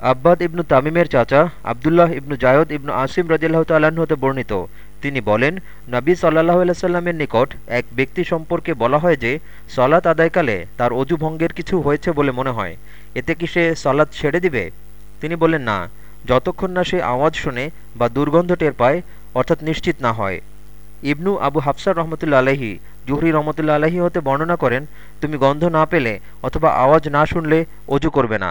আব্বাদ ইবনু তামিমের চাচা আবদুল্লাহ ইবনু জায়দ ইবনু আসিম রদিল্লাহ তাল্লাহ্ন হতে বর্ণিত। তিনি বলেন, নবী সাল্লাহ আলাইসাল্লামের নিকট এক ব্যক্তি সম্পর্কে বলা হয় যে সলাৎ আদায়কালে তার অজু ভঙ্গের কিছু হয়েছে বলে মনে হয়। এতে কি সে সলাৎ ছেড়ে দিবে? তিনি বলেন, না, যতক্ষণ না সে আওয়াজ শুনে বা দুর্গন্ধ টের পায়, অর্থাৎ নিশ্চিত না হয়। ইবনু আবু হাফসার রহমতুল্লা আলহি জুহরি রহমতুল্লা আলহি হতে বর্ণনা করেন, তুমি গন্ধ না পেলে অথবা আওয়াজ না শুনলে অজু করবে না।